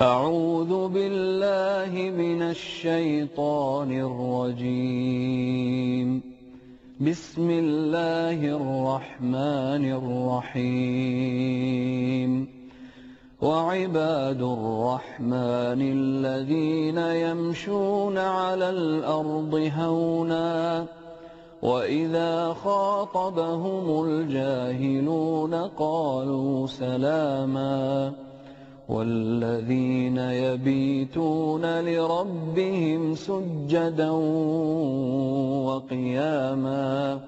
أعوذ بالله من الشيطان الرجيم. بسم الله الرحمن الرحيم. وعباد الرحمن الذين يمشون على الأرض هونا وإذا خاطبهم الجاهلون قالوا سلاما. والذين يبيتون لربهم سجدا وقياما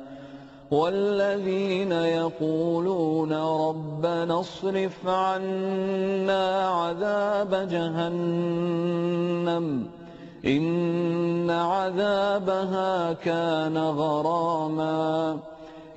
والذين يقولون ربنا اصرف عنا عذاب جهنم إن عذابها كان غراما